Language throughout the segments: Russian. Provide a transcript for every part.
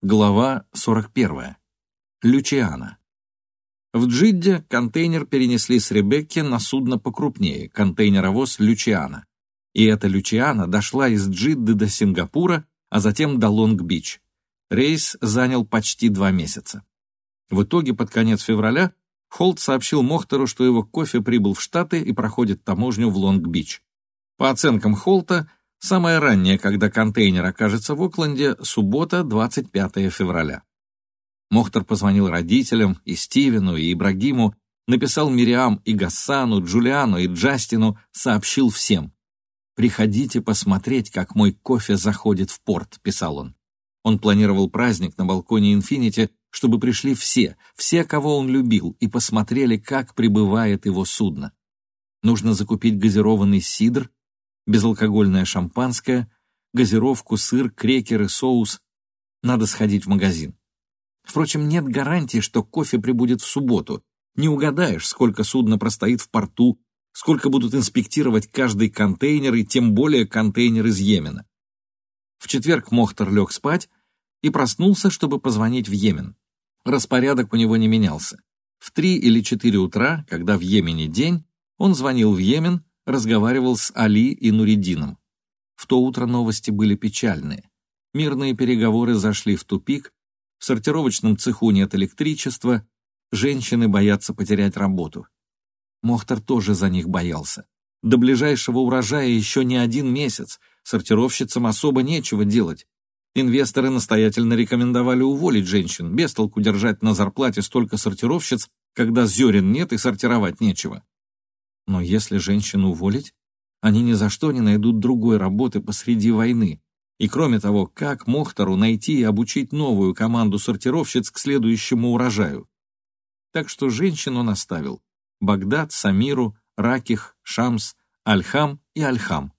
Глава 41. Лючиана. В Джидде контейнер перенесли с Ребекки на судно покрупнее, контейнеровоз «Лючиана». И эта «Лючиана» дошла из Джидды до Сингапура, а затем до Лонг-Бич. Рейс занял почти два месяца. В итоге, под конец февраля, Холт сообщил Мохтару, что его кофе прибыл в Штаты и проходит таможню в Лонг-Бич. По оценкам Холта, Самое раннее, когда контейнер окажется в Окленде, суббота, 25 февраля. Мохтар позвонил родителям, и Стивену, и Ибрагиму, написал Мириам и Гассану, Джулиану и Джастину, сообщил всем. «Приходите посмотреть, как мой кофе заходит в порт», — писал он. Он планировал праздник на балконе «Инфинити», чтобы пришли все, все, кого он любил, и посмотрели, как прибывает его судно. Нужно закупить газированный сидр, безалкогольное шампанское, газировку, сыр, крекеры, соус. Надо сходить в магазин. Впрочем, нет гарантии, что кофе прибудет в субботу. Не угадаешь, сколько судно простоит в порту, сколько будут инспектировать каждый контейнер и тем более контейнер из Йемена. В четверг Мохтар лег спать и проснулся, чтобы позвонить в Йемен. Распорядок у него не менялся. В три или четыре утра, когда в Йемене день, он звонил в Йемен, разговаривал с Али и Нуридином. В то утро новости были печальные. Мирные переговоры зашли в тупик, в сортировочном цеху нет электричества, женщины боятся потерять работу. Мохтар тоже за них боялся. До ближайшего урожая еще не один месяц, сортировщицам особо нечего делать. Инвесторы настоятельно рекомендовали уволить женщин, без толку держать на зарплате столько сортировщиц, когда зерен нет и сортировать нечего. Но если женщину уволить, они ни за что не найдут другой работы посреди войны. И кроме того, как Мохтару найти и обучить новую команду сортировщиц к следующему урожаю? Так что женщин он оставил. Багдад, Самиру, Раких, Шамс, Альхам и Альхам.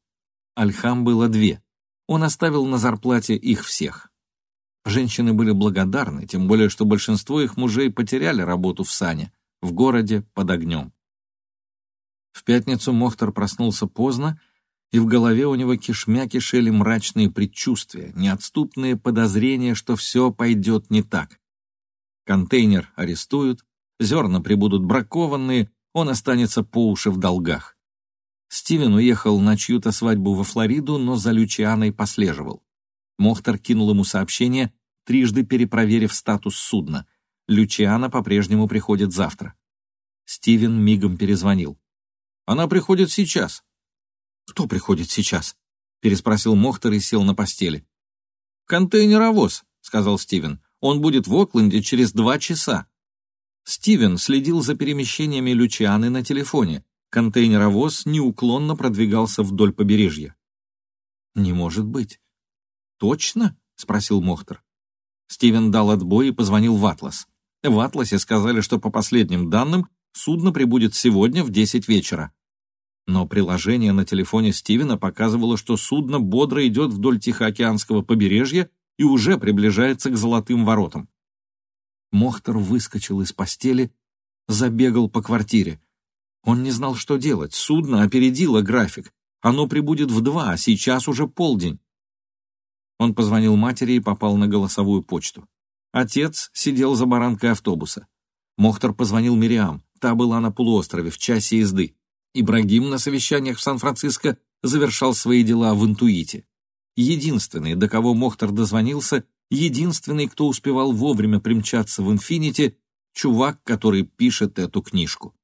Альхам было две. Он оставил на зарплате их всех. Женщины были благодарны, тем более, что большинство их мужей потеряли работу в сане, в городе, под огнем. В пятницу Мохтар проснулся поздно, и в голове у него кишмя кишели мрачные предчувствия, неотступные подозрения, что все пойдет не так. Контейнер арестуют, зерна прибудут бракованные, он останется по уши в долгах. Стивен уехал на чью-то свадьбу во Флориду, но за Лючианой послеживал. Мохтар кинул ему сообщение, трижды перепроверив статус судна. Лючиана по-прежнему приходит завтра. Стивен мигом перезвонил. Она приходит сейчас». «Кто приходит сейчас?» — переспросил Мохтер и сел на постели. «Контейнеровоз», — сказал Стивен. «Он будет в Окленде через два часа». Стивен следил за перемещениями Лючианы на телефоне. Контейнеровоз неуклонно продвигался вдоль побережья. «Не может быть». «Точно?» — спросил Мохтер. Стивен дал отбой и позвонил в Атлас. В Атласе сказали, что по последним данным судно прибудет сегодня в 10 вечера. Но приложение на телефоне Стивена показывало, что судно бодро идет вдоль Тихоокеанского побережья и уже приближается к Золотым воротам. Мохтер выскочил из постели, забегал по квартире. Он не знал, что делать. Судно опередило график. Оно прибудет в два, а сейчас уже полдень. Он позвонил матери и попал на голосовую почту. Отец сидел за баранкой автобуса. Мохтер позвонил Мириам. Та была на полуострове, в часе езды. Ибрагим на совещаниях в Сан-Франциско завершал свои дела в интуите. Единственный, до кого Мохтар дозвонился, единственный, кто успевал вовремя примчаться в «Инфинити», чувак, который пишет эту книжку.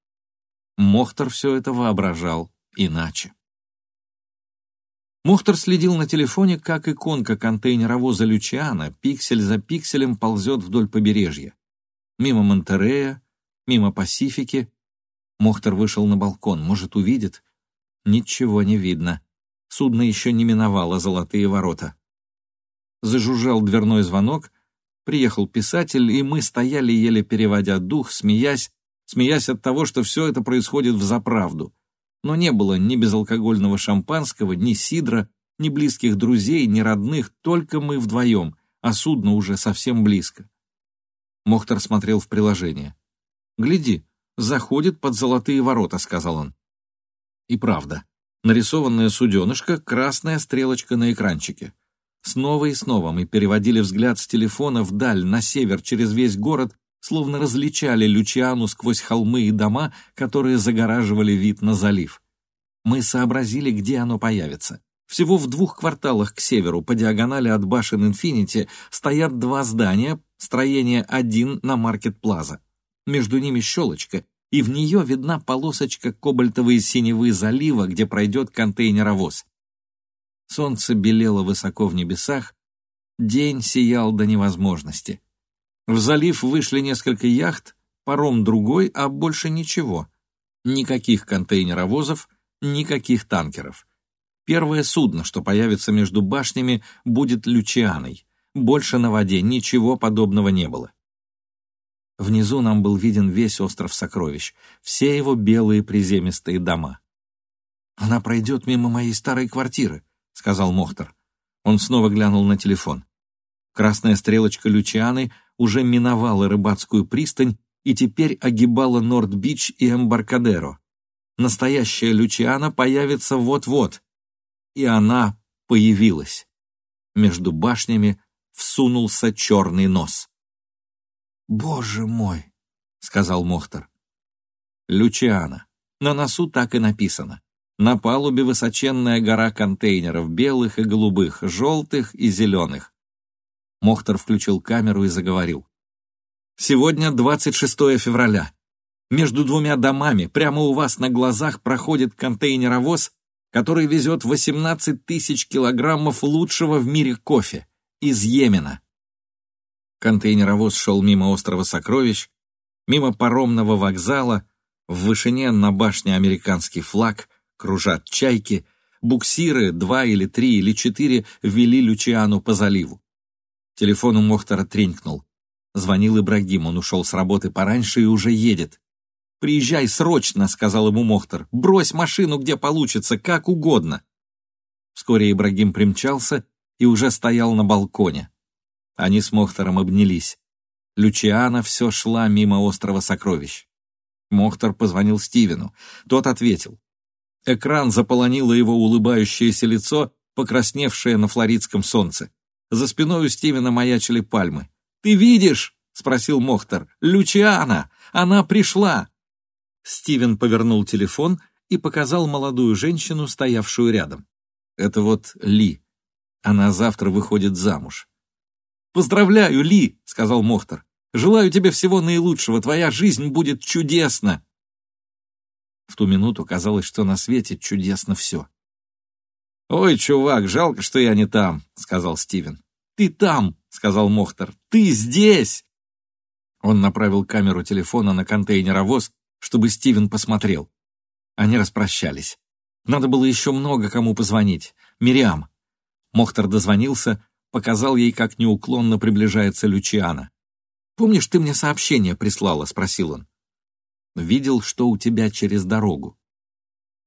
Мохтар все это воображал иначе. Мохтар следил на телефоне, как иконка контейнеровоза Лючиана пиксель за пикселем ползет вдоль побережья. Мимо Монтерея, мимо Пасифики, Мохтар вышел на балкон, может, увидит? Ничего не видно. Судно еще не миновало золотые ворота. Зажужжал дверной звонок, приехал писатель, и мы стояли, еле переводя дух, смеясь, смеясь от того, что все это происходит в заправду. Но не было ни безалкогольного шампанского, ни сидра, ни близких друзей, ни родных, только мы вдвоем, а судно уже совсем близко. Мохтар смотрел в приложение. «Гляди, заходит под золотые ворота», — сказал он. И правда, нарисованная суденышко, красная стрелочка на экранчике. Снова и снова мы переводили взгляд с телефона вдаль, на север, через весь город, словно различали Лючиану сквозь холмы и дома, которые загораживали вид на залив. Мы сообразили, где оно появится. Всего в двух кварталах к северу, по диагонали от башен Инфинити, стоят два здания, строение один на Маркет-Плаза. Между ними щелочка, и в нее видна полосочка кобальтовой синевы залива, где пройдет контейнеровоз. Солнце белело высоко в небесах, день сиял до невозможности. В залив вышли несколько яхт, паром другой, а больше ничего. Никаких контейнеровозов, никаких танкеров. Первое судно, что появится между башнями, будет Лючианой. Больше на воде ничего подобного не было. Внизу нам был виден весь остров сокровищ, все его белые приземистые дома. «Она пройдет мимо моей старой квартиры», — сказал Мохтер. Он снова глянул на телефон. Красная стрелочка Лючианы уже миновала рыбацкую пристань и теперь огибала Норд-Бич и Эмбаркадеро. Настоящая Лючиана появится вот-вот. И она появилась. Между башнями всунулся черный нос. «Боже мой!» — сказал Мохтер. «Лючиана. На носу так и написано. На палубе высоченная гора контейнеров, белых и голубых, желтых и зеленых. Мохтер включил камеру и заговорил. «Сегодня 26 февраля. Между двумя домами, прямо у вас на глазах, проходит контейнеровоз, который везет 18 тысяч килограммов лучшего в мире кофе из Йемена. Контейнеровоз шел мимо острова Сокровищ, мимо паромного вокзала, в вышине на башне американский флаг, кружат чайки, буксиры, два или три или четыре, вели Лючиану по заливу. Телефон у Мохтара тренькнул. Звонил Ибрагим, он ушел с работы пораньше и уже едет. «Приезжай срочно», — сказал ему Мохтар. «Брось машину, где получится, как угодно». Вскоре Ибрагим примчался и уже стоял на балконе. Они с Мохтором обнялись. Лючиана все шла мимо острова сокровищ. Мохтар позвонил Стивену. Тот ответил. Экран заполонило его улыбающееся лицо, покрасневшее на флоридском солнце. За спиной у Стивена маячили пальмы. «Ты видишь?» — спросил Мохтар. «Лючиана! Она пришла!» Стивен повернул телефон и показал молодую женщину, стоявшую рядом. «Это вот Ли. Она завтра выходит замуж. «Поздравляю, Ли!» — сказал Мохтар. «Желаю тебе всего наилучшего, твоя жизнь будет чудесна!» В ту минуту казалось, что на свете чудесно все. «Ой, чувак, жалко, что я не там», — сказал Стивен. «Ты там!» — сказал Мохтар. «Ты здесь!» Он направил камеру телефона на контейнеровоз, чтобы Стивен посмотрел. Они распрощались. Надо было еще много кому позвонить. Мириам. Мохтар дозвонился, показал ей, как неуклонно приближается Лючиана. «Помнишь, ты мне сообщение прислала?» — спросил он. «Видел, что у тебя через дорогу».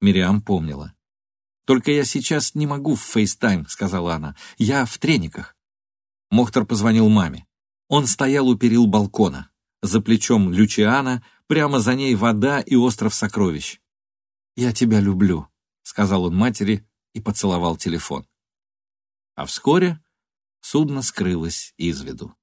Мириам помнила. «Только я сейчас не могу в FaceTime», — сказала она. «Я в трениках». Мохтар позвонил маме. Он стоял у перил балкона. За плечом Лючиана, прямо за ней вода и остров сокровищ. «Я тебя люблю», — сказал он матери и поцеловал телефон. А вскоре судно скрылось из виду.